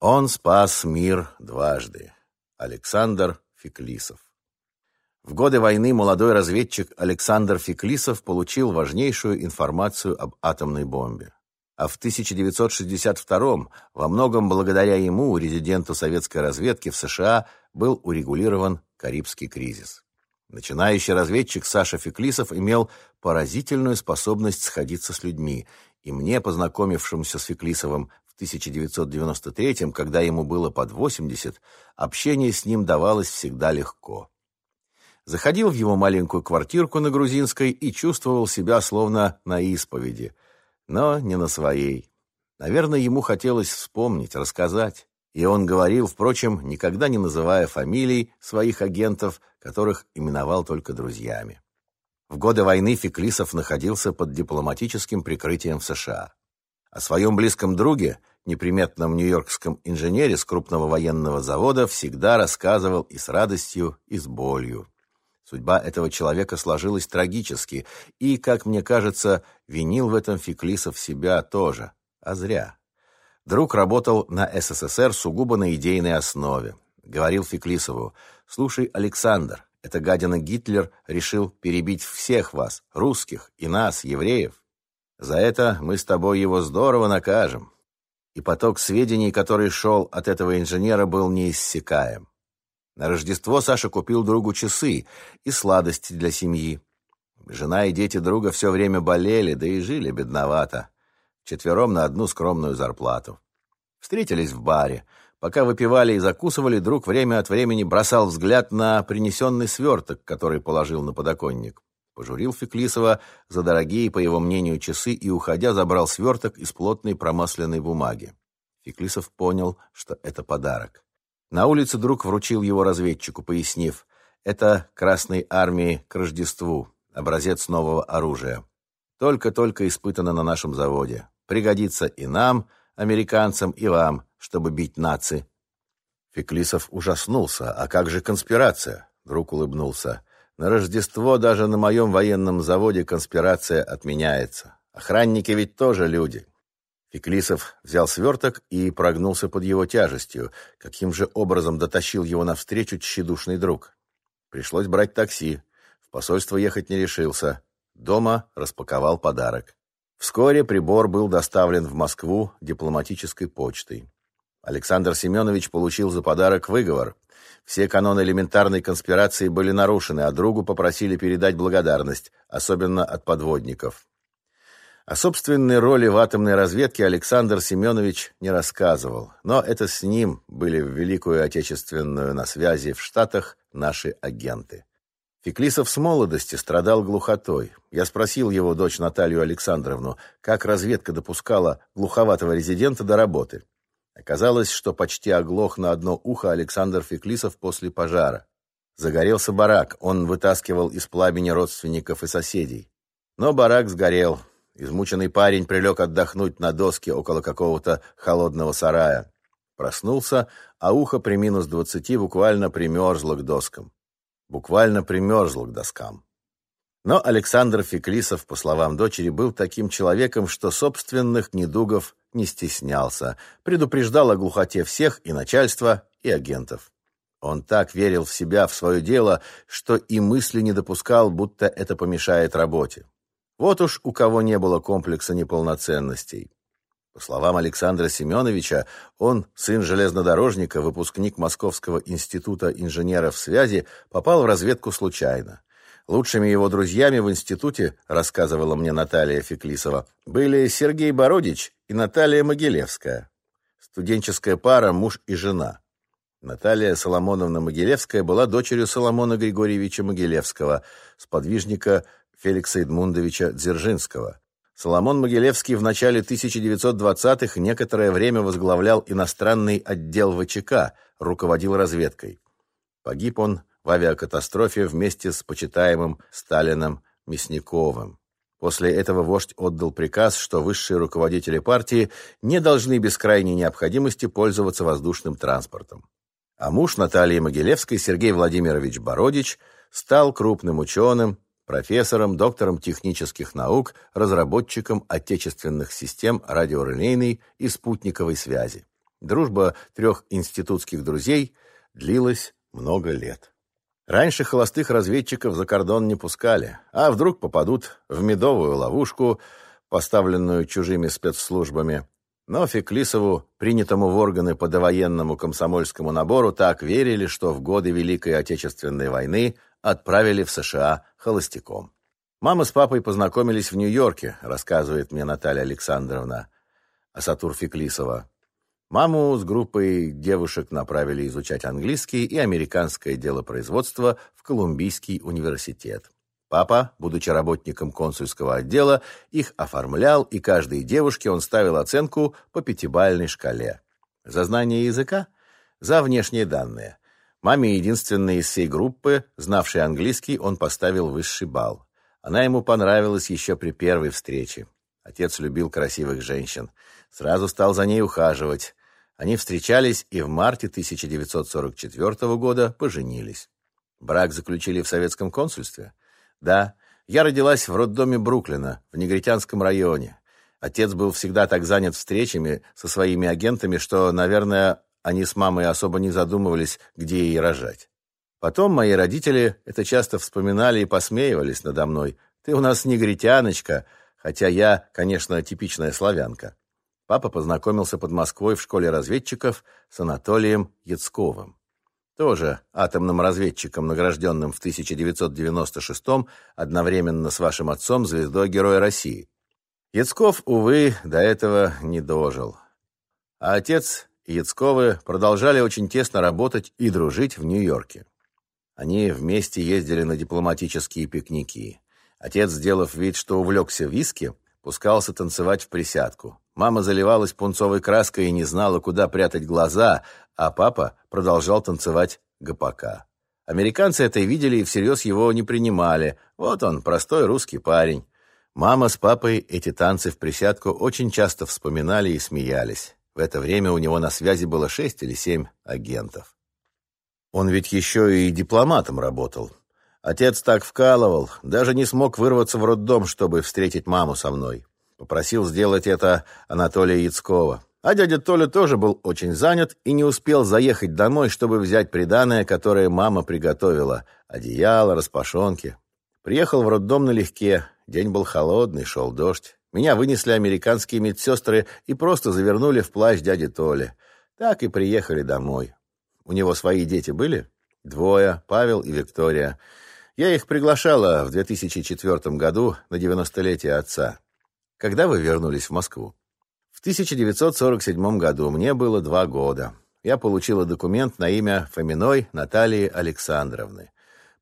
Он спас мир дважды. Александр Феклисов. В годы войны молодой разведчик Александр Феклисов получил важнейшую информацию об атомной бомбе. А в 1962 во многом благодаря ему, резиденту советской разведки в США, был урегулирован Карибский кризис. Начинающий разведчик Саша Феклисов имел поразительную способность сходиться с людьми, и мне, познакомившемуся с Феклисовым 1993 когда ему было под 80, общение с ним давалось всегда легко. Заходил в его маленькую квартирку на Грузинской и чувствовал себя словно на исповеди, но не на своей. Наверное, ему хотелось вспомнить, рассказать. И он говорил, впрочем, никогда не называя фамилий своих агентов, которых именовал только друзьями. В годы войны Феклисов находился под дипломатическим прикрытием в США. О своем близком друге, неприметном нью-йоркском инженере с крупного военного завода, всегда рассказывал и с радостью, и с болью. Судьба этого человека сложилась трагически, и, как мне кажется, винил в этом Феклисов себя тоже, а зря. Друг работал на СССР сугубо на идейной основе. Говорил Феклисову, «Слушай, Александр, эта гадина Гитлер решил перебить всех вас, русских, и нас, евреев. За это мы с тобой его здорово накажем». И поток сведений, который шел от этого инженера, был неиссякаем. На Рождество Саша купил другу часы и сладости для семьи. Жена и дети друга все время болели, да и жили бедновато четвером на одну скромную зарплату. Встретились в баре. Пока выпивали и закусывали, друг время от времени бросал взгляд на принесенный сверток, который положил на подоконник. Пожурил Феклисова за дорогие, по его мнению, часы и, уходя, забрал сверток из плотной промасленной бумаги. Феклисов понял, что это подарок. На улице друг вручил его разведчику, пояснив, это Красной Армии к Рождеству, образец нового оружия. Только-только испытано на нашем заводе. Пригодится и нам, американцам, и вам, чтобы бить нации. Феклисов ужаснулся. А как же конспирация? Друг улыбнулся. На Рождество даже на моем военном заводе конспирация отменяется. Охранники ведь тоже люди. Феклисов взял сверток и прогнулся под его тяжестью. Каким же образом дотащил его навстречу тщедушный друг? Пришлось брать такси. В посольство ехать не решился. Дома распаковал подарок. Вскоре прибор был доставлен в Москву дипломатической почтой. Александр Семенович получил за подарок выговор. Все каноны элементарной конспирации были нарушены, а другу попросили передать благодарность, особенно от подводников. О собственной роли в атомной разведке Александр Семенович не рассказывал, но это с ним были в Великую Отечественную на связи в Штатах наши агенты. Феклисов с молодости страдал глухотой. Я спросил его дочь Наталью Александровну, как разведка допускала глуховатого резидента до работы. Оказалось, что почти оглох на одно ухо Александр Феклисов после пожара. Загорелся барак, он вытаскивал из пламени родственников и соседей. Но барак сгорел. Измученный парень прилег отдохнуть на доске около какого-то холодного сарая. Проснулся, а ухо при минус двадцати буквально примерзло к доскам буквально примерзла к доскам. Но Александр Феклисов, по словам дочери, был таким человеком, что собственных недугов не стеснялся, предупреждал о глухоте всех и начальства, и агентов. Он так верил в себя, в свое дело, что и мысли не допускал, будто это помешает работе. Вот уж у кого не было комплекса неполноценностей. По словам Александра Семеновича, он, сын железнодорожника, выпускник Московского института инженеров связи, попал в разведку случайно. Лучшими его друзьями в институте, рассказывала мне Наталья Феклисова, были Сергей Бородич и Наталья Могилевская. Студенческая пара муж и жена. Наталья Соломоновна Могилевская была дочерью Соломона Григорьевича Могилевского, сподвижника Феликса Эдмундовича Дзержинского. Соломон Могилевский в начале 1920-х некоторое время возглавлял иностранный отдел ВЧК, руководил разведкой. Погиб он в авиакатастрофе вместе с почитаемым Сталином Мясниковым. После этого вождь отдал приказ, что высшие руководители партии не должны без крайней необходимости пользоваться воздушным транспортом. А муж Натальи Могилевской, Сергей Владимирович Бородич, стал крупным ученым, профессором, доктором технических наук, разработчиком отечественных систем радиорелейной и спутниковой связи. Дружба трех институтских друзей длилась много лет. Раньше холостых разведчиков за кордон не пускали, а вдруг попадут в медовую ловушку, поставленную чужими спецслужбами. Но Феклисову, принятому в органы по довоенному комсомольскому набору, так верили, что в годы Великой Отечественной войны отправили в США холостяком. Мама с папой познакомились в Нью-Йорке, рассказывает мне Наталья Александровна Асатур Феклисова. Маму с группой девушек направили изучать английский и американское делопроизводство в Колумбийский университет. Папа, будучи работником консульского отдела, их оформлял, и каждой девушке он ставил оценку по пятибалльной шкале. За знание языка? За внешние данные. Маме, единственной из всей группы, знавшей английский, он поставил высший балл. Она ему понравилась еще при первой встрече. Отец любил красивых женщин. Сразу стал за ней ухаживать. Они встречались и в марте 1944 года поженились. Брак заключили в советском консульстве? Да. Я родилась в роддоме Бруклина, в Негритянском районе. Отец был всегда так занят встречами со своими агентами, что, наверное, они с мамой особо не задумывались, где ей рожать. Потом мои родители это часто вспоминали и посмеивались надо мной. «Ты у нас негритяночка», хотя я, конечно, типичная славянка. Папа познакомился под Москвой в школе разведчиков с Анатолием Яцковым. Тоже атомным разведчиком, награжденным в 1996-м одновременно с вашим отцом звездой Героя России. Яцков, увы, до этого не дожил. А отец и Яцковы продолжали очень тесно работать и дружить в Нью-Йорке. Они вместе ездили на дипломатические пикники. Отец, сделав вид, что увлекся виски, пускался танцевать в присядку. Мама заливалась пунцовой краской и не знала, куда прятать глаза, а папа продолжал танцевать гопака. Американцы это видели и всерьез его не принимали. Вот он, простой русский парень. Мама с папой эти танцы в присядку очень часто вспоминали и смеялись. В это время у него на связи было шесть или семь агентов. Он ведь еще и дипломатом работал. Отец так вкалывал, даже не смог вырваться в роддом, чтобы встретить маму со мной. Попросил сделать это Анатолия Яцкова. А дядя Толя тоже был очень занят и не успел заехать домой, чтобы взять приданое, которое мама приготовила. Одеяло, распашонки. Приехал в роддом налегке. День был холодный, шел дождь. Меня вынесли американские медсестры и просто завернули в плащ дяди Толи. Так и приехали домой. У него свои дети были? Двое, Павел и Виктория. Я их приглашала в 2004 году на 90-летие отца. Когда вы вернулись в Москву? В 1947 году мне было два года. Я получила документ на имя Фоминой Натальи Александровны.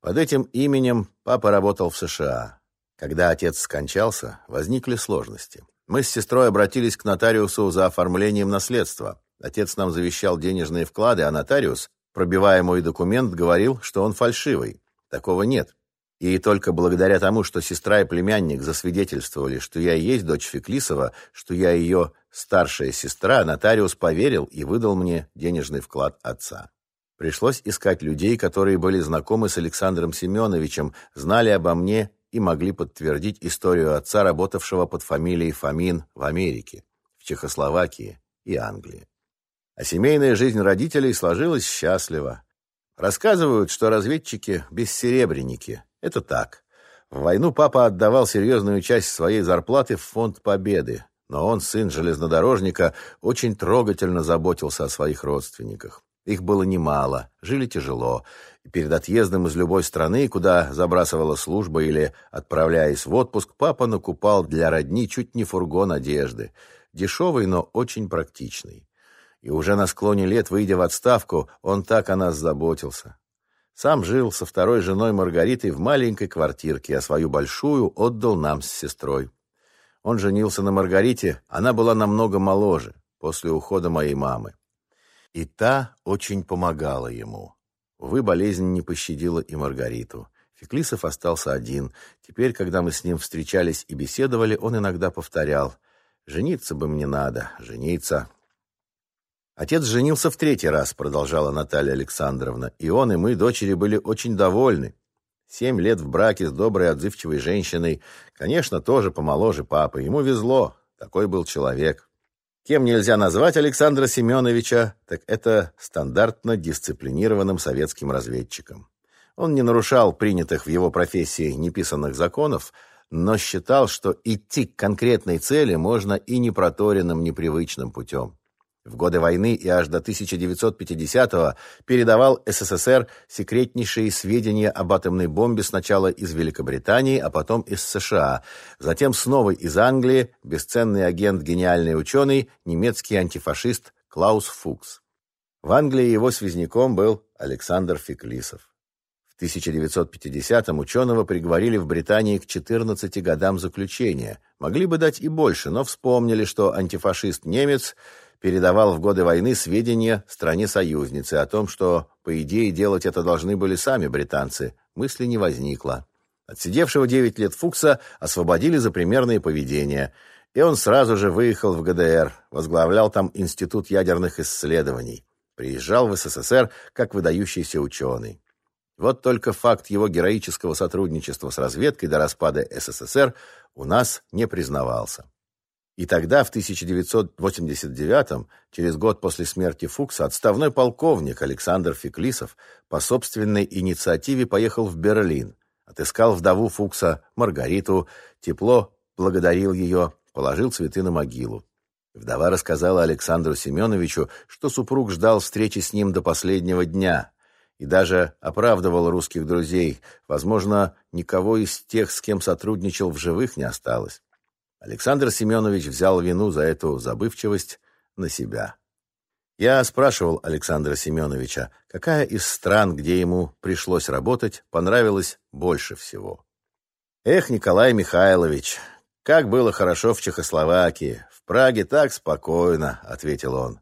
Под этим именем папа работал в США. Когда отец скончался, возникли сложности. Мы с сестрой обратились к нотариусу за оформлением наследства. Отец нам завещал денежные вклады, а нотариус, пробивая мой документ, говорил, что он фальшивый. Такого нет. И только благодаря тому, что сестра и племянник засвидетельствовали, что я и есть дочь Феклисова, что я ее старшая сестра, нотариус поверил и выдал мне денежный вклад отца. Пришлось искать людей, которые были знакомы с Александром Семеновичем, знали обо мне и могли подтвердить историю отца, работавшего под фамилией Фомин в Америке, в Чехословакии и Англии. А семейная жизнь родителей сложилась счастливо. Рассказывают, что разведчики – бессеребренники, это так. В войну папа отдавал серьезную часть своей зарплаты в фонд Победы, но он, сын железнодорожника, очень трогательно заботился о своих родственниках. Их было немало, жили тяжело. И перед отъездом из любой страны, куда забрасывала служба или отправляясь в отпуск, папа накупал для родни чуть не фургон одежды. Дешевый, но очень практичный. И уже на склоне лет, выйдя в отставку, он так о нас заботился. Сам жил со второй женой Маргаритой в маленькой квартирке, а свою большую отдал нам с сестрой. Он женился на Маргарите, она была намного моложе, после ухода моей мамы. И та очень помогала ему. Увы, болезнь не пощадила и Маргариту. Феклисов остался один. Теперь, когда мы с ним встречались и беседовали, он иногда повторял «Жениться бы мне надо, жениться». Отец женился в третий раз, продолжала Наталья Александровна, и он, и мы, дочери, были очень довольны. Семь лет в браке с доброй, отзывчивой женщиной, конечно, тоже помоложе папы. Ему везло, такой был человек. Кем нельзя назвать Александра Семеновича, так это стандартно дисциплинированным советским разведчиком. Он не нарушал принятых в его профессии неписанных законов, но считал, что идти к конкретной цели можно и непроторенным, непривычным путем в годы войны и аж до 1950-го передавал СССР секретнейшие сведения об атомной бомбе сначала из Великобритании, а потом из США, затем снова из Англии, бесценный агент, гениальный ученый, немецкий антифашист Клаус Фукс. В Англии его связняком был Александр Феклисов. В 1950-м ученого приговорили в Британии к 14 годам заключения. Могли бы дать и больше, но вспомнили, что антифашист-немец – передавал в годы войны сведения стране-союзнице о том, что, по идее, делать это должны были сами британцы. Мысли не возникло. Отсидевшего 9 лет Фукса освободили за примерное поведение, и он сразу же выехал в ГДР, возглавлял там Институт ядерных исследований. Приезжал в СССР как выдающийся ученый. Вот только факт его героического сотрудничества с разведкой до распада СССР у нас не признавался. И тогда, в 1989-м, через год после смерти Фукса, отставной полковник Александр Феклисов по собственной инициативе поехал в Берлин, отыскал вдову Фукса, Маргариту, тепло благодарил ее, положил цветы на могилу. Вдова рассказала Александру Семеновичу, что супруг ждал встречи с ним до последнего дня и даже оправдывал русских друзей. Возможно, никого из тех, с кем сотрудничал, в живых не осталось. Александр Семенович взял вину за эту забывчивость на себя. Я спрашивал Александра Семеновича, какая из стран, где ему пришлось работать, понравилась больше всего. «Эх, Николай Михайлович, как было хорошо в Чехословакии, в Праге так спокойно», — ответил он.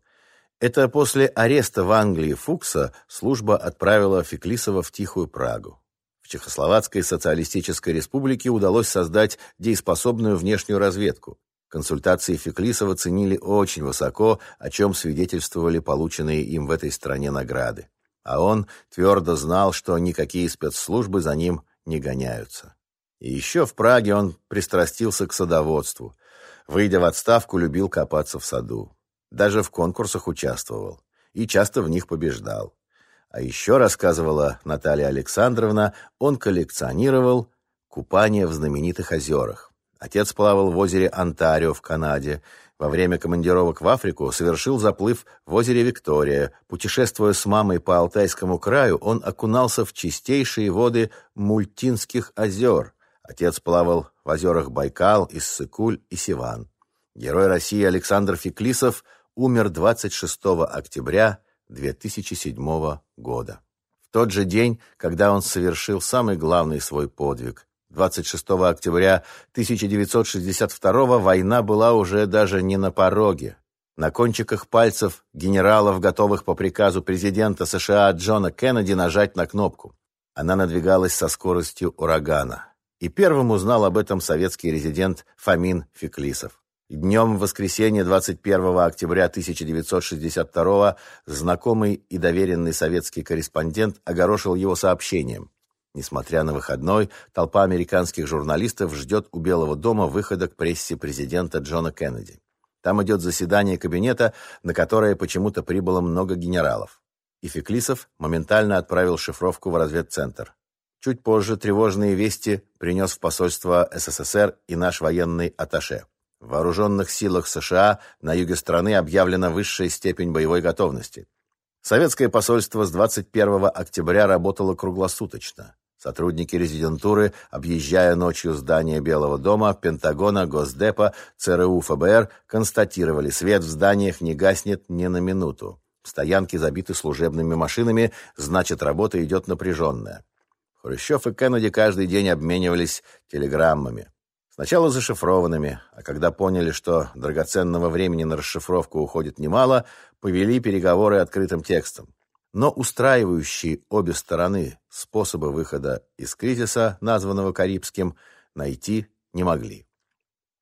Это после ареста в Англии Фукса служба отправила Феклисова в Тихую Прагу. В Чехословацкой социалистической республике удалось создать дееспособную внешнюю разведку. Консультации Феклисова ценили очень высоко, о чем свидетельствовали полученные им в этой стране награды. А он твердо знал, что никакие спецслужбы за ним не гоняются. И еще в Праге он пристрастился к садоводству. Выйдя в отставку, любил копаться в саду. Даже в конкурсах участвовал и часто в них побеждал. А еще, рассказывала Наталья Александровна, он коллекционировал купание в знаменитых озерах. Отец плавал в озере Онтарио в Канаде. Во время командировок в Африку совершил заплыв в озере Виктория. Путешествуя с мамой по Алтайскому краю, он окунался в чистейшие воды Мультинских озер. Отец плавал в озерах Байкал, Иссыкуль и Сиван. Герой России Александр Феклисов умер 26 октября 2007 года. В тот же день, когда он совершил самый главный свой подвиг, 26 октября 1962 война была уже даже не на пороге. На кончиках пальцев генералов, готовых по приказу президента США Джона Кеннеди нажать на кнопку. Она надвигалась со скоростью урагана. И первым узнал об этом советский резидент Фомин Феклисов. Днем в воскресенье 21 октября 1962 знакомый и доверенный советский корреспондент огорошил его сообщением. Несмотря на выходной, толпа американских журналистов ждет у Белого дома выхода к прессе президента Джона Кеннеди. Там идет заседание кабинета, на которое почему-то прибыло много генералов. И Феклисов моментально отправил шифровку в разведцентр. Чуть позже тревожные вести принес в посольство СССР и наш военный атташе. В вооруженных силах США на юге страны объявлена высшая степень боевой готовности. Советское посольство с 21 октября работало круглосуточно. Сотрудники резидентуры, объезжая ночью здания Белого дома, Пентагона, Госдепа, ЦРУ, ФБР, констатировали, свет в зданиях не гаснет ни на минуту. Стоянки забиты служебными машинами, значит, работа идет напряженная. Хрущев и Кеннеди каждый день обменивались телеграммами. Сначала зашифрованными, а когда поняли, что драгоценного времени на расшифровку уходит немало, повели переговоры открытым текстом. Но устраивающие обе стороны способы выхода из кризиса, названного Карибским, найти не могли.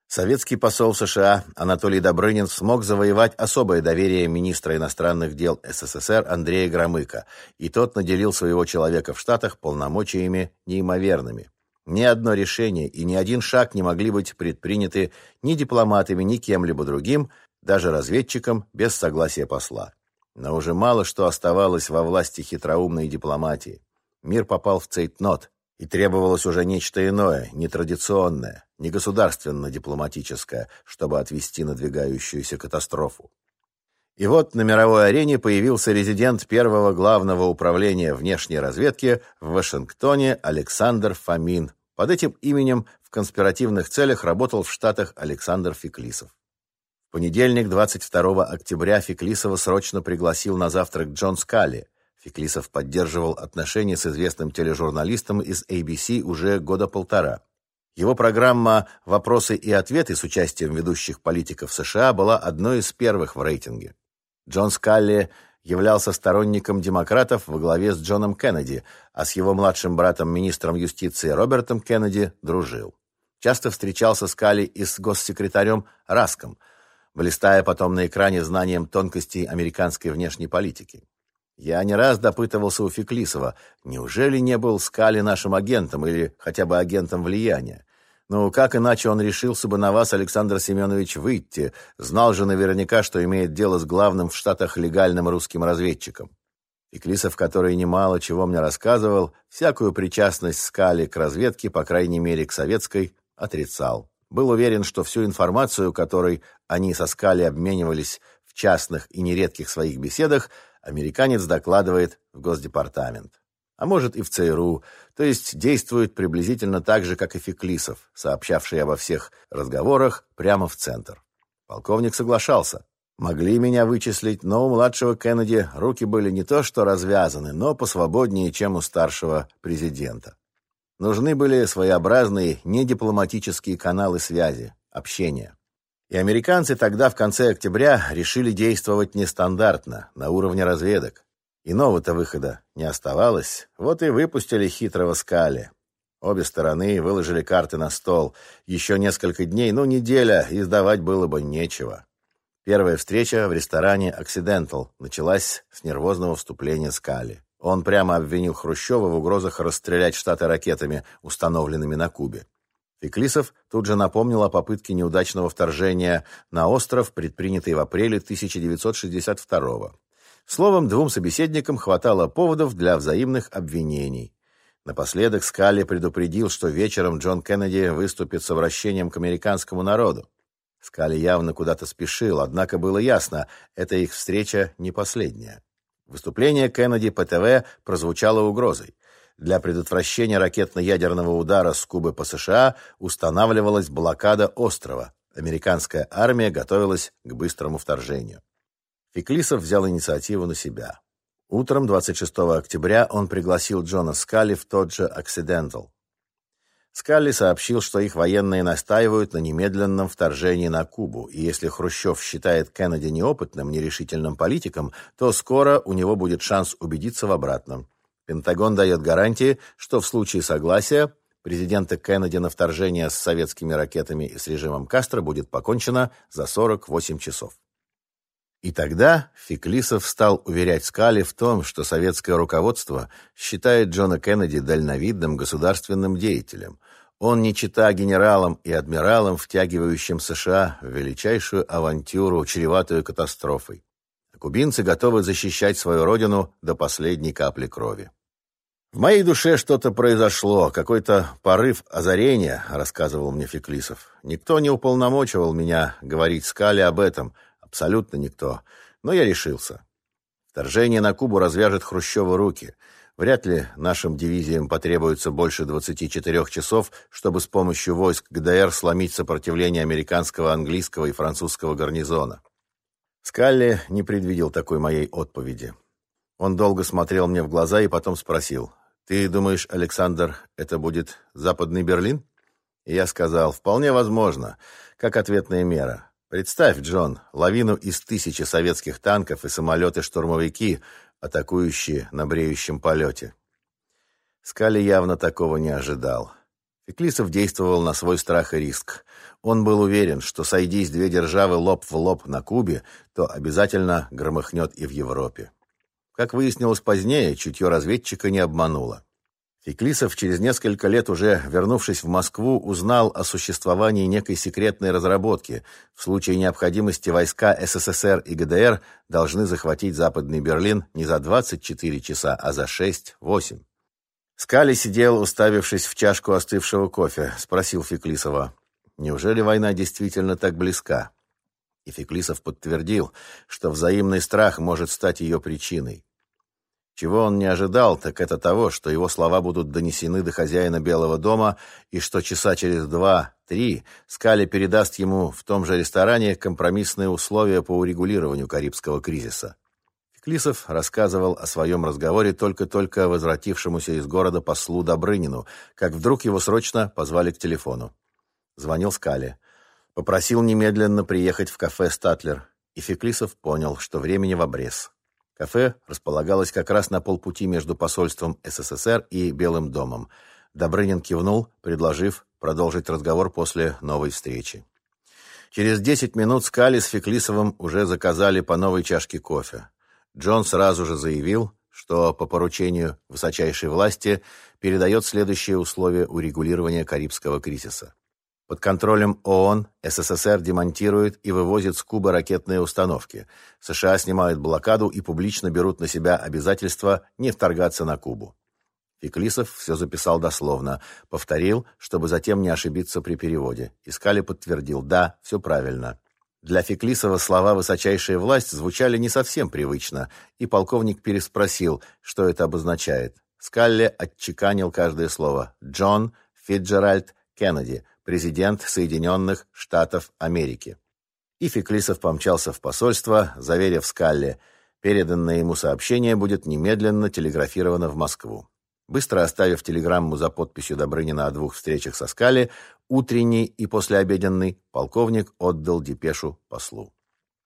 Советский посол США Анатолий Добрынин смог завоевать особое доверие министра иностранных дел СССР Андрея Громыка, и тот наделил своего человека в Штатах полномочиями неимоверными. Ни одно решение и ни один шаг не могли быть предприняты ни дипломатами, ни кем-либо другим даже разведчикам без согласия посла. Но уже мало что оставалось во власти хитроумной дипломатии. Мир попал в цейтнот, и требовалось уже нечто иное, нетрадиционное, не государственно-дипломатическое, чтобы отвести надвигающуюся катастрофу. И вот на мировой арене появился резидент первого главного управления внешней разведки в Вашингтоне Александр Фомин. Под этим именем в конспиративных целях работал в Штатах Александр Феклисов. В понедельник, 22 октября, Феклисова срочно пригласил на завтрак Джон Скалли. Феклисов поддерживал отношения с известным тележурналистом из ABC уже года полтора. Его программа «Вопросы и ответы» с участием ведущих политиков США была одной из первых в рейтинге. Джон Скалли являлся сторонником демократов во главе с Джоном Кеннеди, а с его младшим братом, министром юстиции Робертом Кеннеди, дружил. Часто встречался Скалли и с госсекретарем Раском, блистая потом на экране знанием тонкостей американской внешней политики. Я не раз допытывался у Феклисова, неужели не был Скали нашим агентом или хотя бы агентом влияния? Ну, как иначе он решился бы на вас, Александр Семенович, выйти? Знал же наверняка, что имеет дело с главным в Штатах легальным русским разведчиком. Феклисов, который немало чего мне рассказывал, всякую причастность Скали к разведке, по крайней мере, к советской, отрицал. Был уверен, что всю информацию, которой они со Скали обменивались в частных и нередких своих беседах, американец докладывает в Госдепартамент. А может и в ЦРУ, то есть действует приблизительно так же, как и Феклисов, сообщавший обо всех разговорах прямо в центр. Полковник соглашался. Могли меня вычислить, но у младшего Кеннеди руки были не то что развязаны, но посвободнее, чем у старшего президента. Нужны были своеобразные недипломатические каналы связи, общения. И американцы тогда, в конце октября, решили действовать нестандартно, на уровне разведок. Иного-то выхода не оставалось, вот и выпустили хитрого Скали. Обе стороны выложили карты на стол. Еще несколько дней, ну, неделя, издавать было бы нечего. Первая встреча в ресторане «Оксидентал» началась с нервозного вступления Скали. Он прямо обвинил Хрущева в угрозах расстрелять Штаты ракетами, установленными на Кубе. Феклисов тут же напомнил о попытке неудачного вторжения на остров, предпринятой в апреле 1962 года. Словом, двум собеседникам хватало поводов для взаимных обвинений. Напоследок Скалли предупредил, что вечером Джон Кеннеди выступит с обращением к американскому народу. Скалли явно куда-то спешил, однако было ясно, эта их встреча не последняя. Выступление Кеннеди по ТВ прозвучало угрозой. Для предотвращения ракетно-ядерного удара с Кубы по США устанавливалась блокада острова. Американская армия готовилась к быстрому вторжению. Феклисов взял инициативу на себя. Утром 26 октября он пригласил Джона Скалли в тот же «Оксидентал». Скалли сообщил, что их военные настаивают на немедленном вторжении на Кубу, и если Хрущев считает Кеннеди неопытным, нерешительным политиком, то скоро у него будет шанс убедиться в обратном. Пентагон дает гарантии, что в случае согласия президента Кеннеди на вторжение с советскими ракетами и с режимом Кастро будет покончено за 48 часов. И тогда Феклисов стал уверять Скали в том, что советское руководство считает Джона Кеннеди дальновидным государственным деятелем. Он не чита генералам и адмиралам, втягивающим США в величайшую авантюру, чреватую катастрофой кубинцы готовы защищать свою родину до последней капли крови. В моей душе что-то произошло, какой-то порыв озарения, рассказывал мне Феклисов. Никто не уполномочивал меня говорить Скале об этом, абсолютно никто. Но я решился. Вторжение на Кубу развяжет Хрущеву руки. Вряд ли нашим дивизиям потребуется больше 24 часов, чтобы с помощью войск ГДР сломить сопротивление американского, английского и французского гарнизона. Скалли не предвидел такой моей отповеди. Он долго смотрел мне в глаза и потом спросил, «Ты думаешь, Александр, это будет Западный Берлин?» И я сказал, «Вполне возможно, как ответная мера. Представь, Джон, лавину из тысячи советских танков и самолеты-штурмовики, атакующие на бреющем полете». Скали явно такого не ожидал. Феклисов действовал на свой страх и риск. Он был уверен, что сойдись две державы лоб в лоб на Кубе, то обязательно громыхнет и в Европе. Как выяснилось позднее, чутье разведчика не обмануло. Феклисов через несколько лет уже, вернувшись в Москву, узнал о существовании некой секретной разработки. В случае необходимости войска СССР и ГДР должны захватить Западный Берлин не за 24 часа, а за 6-8. Скали сидел, уставившись в чашку остывшего кофе, спросил Феклисова, «Неужели война действительно так близка?» И Феклисов подтвердил, что взаимный страх может стать ее причиной. Чего он не ожидал, так это того, что его слова будут донесены до хозяина Белого дома и что часа через два-три Скали передаст ему в том же ресторане компромиссные условия по урегулированию Карибского кризиса. Клисов рассказывал о своем разговоре только-только возвратившемуся из города послу Добрынину, как вдруг его срочно позвали к телефону. Звонил Скали. Попросил немедленно приехать в кафе «Статлер», и Феклисов понял, что времени в обрез. Кафе располагалось как раз на полпути между посольством СССР и Белым домом. Добрынин кивнул, предложив продолжить разговор после новой встречи. Через десять минут Скали с Феклисовым уже заказали по новой чашке кофе. Джон сразу же заявил, что по поручению высочайшей власти передает следующие условия урегулирования Карибского кризиса. Под контролем ООН СССР демонтирует и вывозит с Кубы ракетные установки. США снимают блокаду и публично берут на себя обязательство не вторгаться на Кубу. Феклисов все записал дословно, повторил, чтобы затем не ошибиться при переводе. Искали подтвердил «да, все правильно». Для Феклисова слова «высочайшая власть» звучали не совсем привычно, и полковник переспросил, что это обозначает. Скалли отчеканил каждое слово. «Джон Фиджеральд Кеннеди», президент Соединенных Штатов Америки. И Феклисов помчался в посольство, заверив Скалли, переданное ему сообщение будет немедленно телеграфировано в Москву. Быстро оставив телеграмму за подписью Добрынина о двух встречах со Скали, утренний и послеобеденный, полковник отдал депешу послу.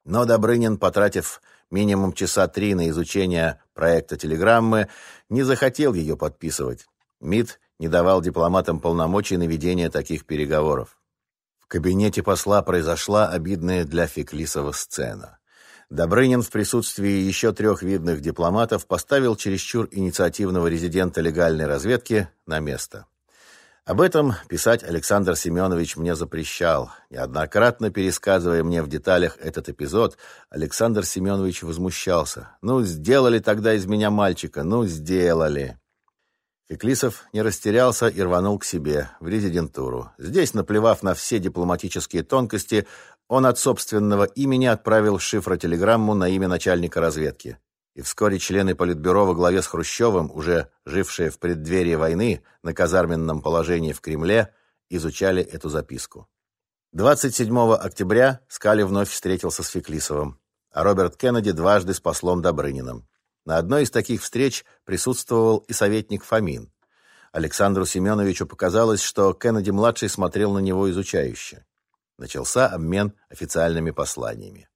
Но Добрынин, потратив минимум часа три на изучение проекта телеграммы, не захотел ее подписывать. МИД не давал дипломатам полномочий на ведение таких переговоров. В кабинете посла произошла обидная для Феклисова сцена. Добрынин в присутствии еще трех видных дипломатов поставил чересчур инициативного резидента легальной разведки на место. Об этом писать Александр Семенович мне запрещал. Неоднократно пересказывая мне в деталях этот эпизод, Александр Семенович возмущался. «Ну, сделали тогда из меня мальчика, ну, сделали!» Феклисов не растерялся и рванул к себе, в резидентуру. Здесь, наплевав на все дипломатические тонкости, он от собственного имени отправил шифротелеграмму на имя начальника разведки. И вскоре члены Политбюро во главе с Хрущевым, уже жившие в преддверии войны на казарменном положении в Кремле, изучали эту записку. 27 октября Скали вновь встретился с Феклисовым, а Роберт Кеннеди дважды с послом Добрыниным. На одной из таких встреч присутствовал и советник Фомин. Александру Семеновичу показалось, что Кеннеди-младший смотрел на него изучающе. Начался обмен официальными посланиями.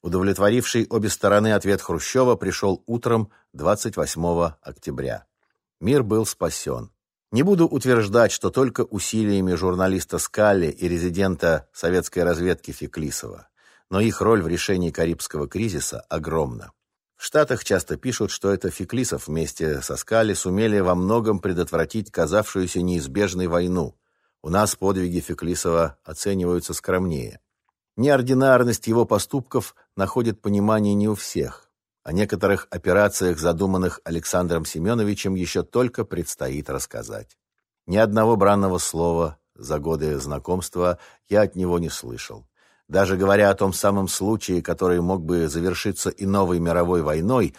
Удовлетворивший обе стороны ответ Хрущева пришел утром 28 октября. Мир был спасен. Не буду утверждать, что только усилиями журналиста Скалли и резидента советской разведки Феклисова, но их роль в решении Карибского кризиса огромна. В Штатах часто пишут, что это Феклисов вместе со Скали сумели во многом предотвратить казавшуюся неизбежной войну. У нас подвиги Феклисова оцениваются скромнее. Неординарность его поступков находит понимание не у всех. О некоторых операциях, задуманных Александром Семеновичем, еще только предстоит рассказать. Ни одного бранного слова за годы знакомства я от него не слышал. Даже говоря о том самом случае, который мог бы завершиться и новой мировой войной,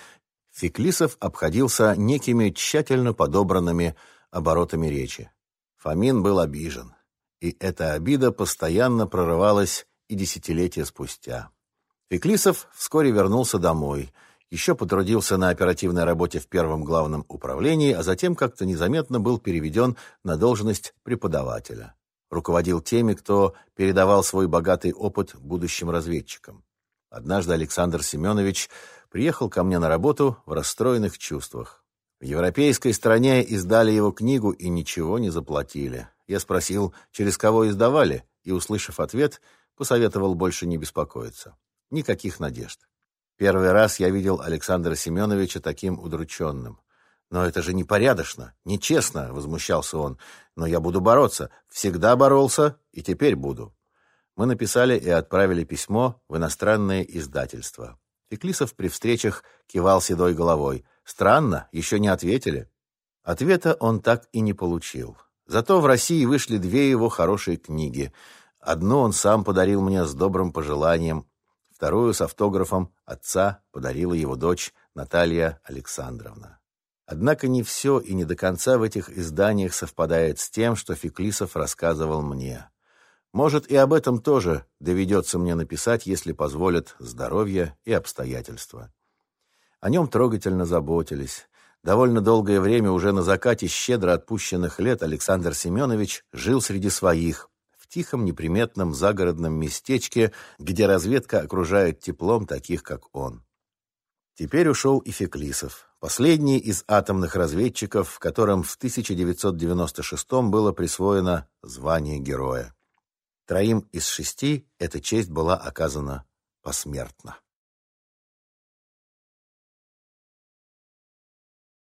Феклисов обходился некими тщательно подобранными оборотами речи. Фомин был обижен, и эта обида постоянно прорывалась и десятилетия спустя. Феклисов вскоре вернулся домой, еще потрудился на оперативной работе в первом главном управлении, а затем как-то незаметно был переведен на должность преподавателя руководил теми, кто передавал свой богатый опыт будущим разведчикам. Однажды Александр Семенович приехал ко мне на работу в расстроенных чувствах. В европейской стране издали его книгу и ничего не заплатили. Я спросил, через кого издавали, и, услышав ответ, посоветовал больше не беспокоиться. Никаких надежд. Первый раз я видел Александра Семеновича таким удрученным. «Но это же непорядочно, нечестно», — возмущался он. «Но я буду бороться. Всегда боролся и теперь буду». Мы написали и отправили письмо в иностранное издательство. Феклисов при встречах кивал седой головой. «Странно, еще не ответили». Ответа он так и не получил. Зато в России вышли две его хорошие книги. Одну он сам подарил мне с добрым пожеланием, вторую с автографом отца подарила его дочь Наталья Александровна. Однако не все и не до конца в этих изданиях совпадает с тем, что Феклисов рассказывал мне. Может, и об этом тоже доведется мне написать, если позволят здоровье и обстоятельства. О нем трогательно заботились. Довольно долгое время уже на закате щедро отпущенных лет Александр Семенович жил среди своих, в тихом неприметном загородном местечке, где разведка окружает теплом таких, как он. Теперь ушел и Феклисов, последний из атомных разведчиков, которым в 1996 было присвоено звание героя. Троим из шести эта честь была оказана посмертно.